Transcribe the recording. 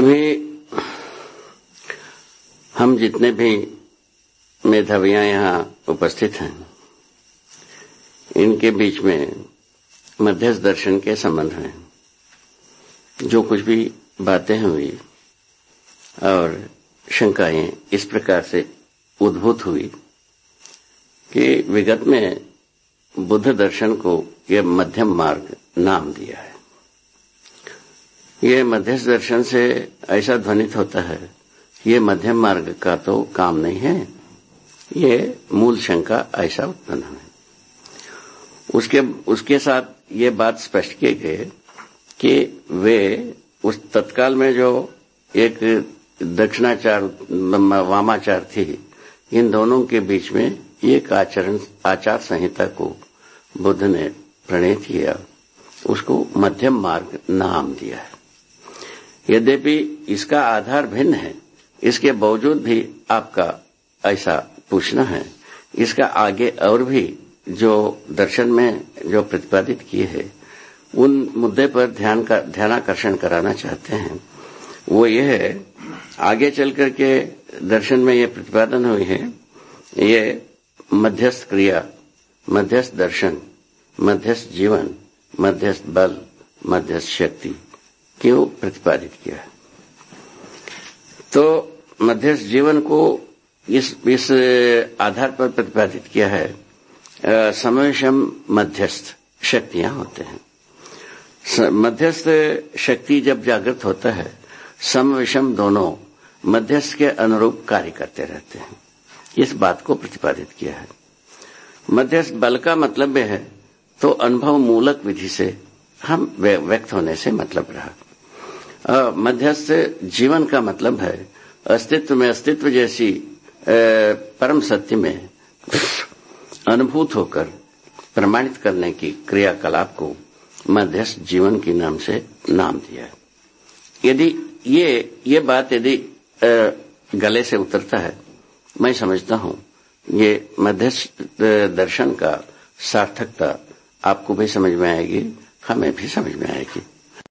अभी हम जितने भी मेधावियाँ यहाँ उपस्थित हैं, इनके बीच में मध्यस्थ दर्शन के संबंध में जो कुछ भी बातें हुई और शंकाएँ इस प्रकार से उद्भूत हुई कि विगत में बुद्ध दर्शन को यह मध्यम मार्ग नाम दिया है। ये मध्यस्थ दर्शन से ऐसा ध्वनित होता है ये मध्यम मार्ग का तो काम नहीं है। ये मूल शंका ऐसा उत्पन्न है। उसके उसके साथ ये बात स्पष्ट किए गए कि वे उस तत्काल में जो एक दक्षिणाचार, वामाचार थी, इन दोनों के बीच में एक आचरण, आचार संहिता को बुद्ध ने प्रणीत किया, उसको मध्यम मार्ग नाम दिया है। यद्यपि इसका आधार भिन्न है, इसके बावजूद भी आपका ऐसा पूछना है। इसका आगे और भी जो दर्शन में जो प्रतिपादित किए हैं, उन मुद्दे पर ध्यान का, ध्यानाकर्षण कराना चाहते हैं। वो ये है, आगे चल करके दर्शन में ये प्रतिपादन हुई है, ये मध्यस्थ क्रिया, मध्यस्थ दर्शन, मध्यस्थ जीवन, मध्यस्थ बल, मध्यस्थ शक्ति। क्यों प्रतिपादित किया? तो मध्यस्थ जीवन को इस इस आधार पर प्रतिपादित किया है समवेशम मध्यस्थ शक्तियाँ होते हैं। मध्यस्थ शक्ति जब जागृत होता है सम विषम दोनों मध्यस्थ के अनुरूप कार्य करते रहते हैं। इस बात को प्रतिपादित किया है। मध्यस्थ बल का मतलब है तो अनुभव मूलक विधि से हम व्यक्त होने से मतलब रहा। मध्यस्थ जीवन का मतलब है अस्तित्व में अस्तित्व जैसी परम सत्य में अनुभूत होकर प्रमाणित करने की क्रियाकलाप को मध्यस्थ जीवन के नाम से नाम दिया है। यदि ये ये बात यदि गले से उतरता है, मैं समझता हूँ, ये मध्यस्थ दर्शन का सार्थकता आपको भी समझ में आएगी, हमें भी समझ में आएगी।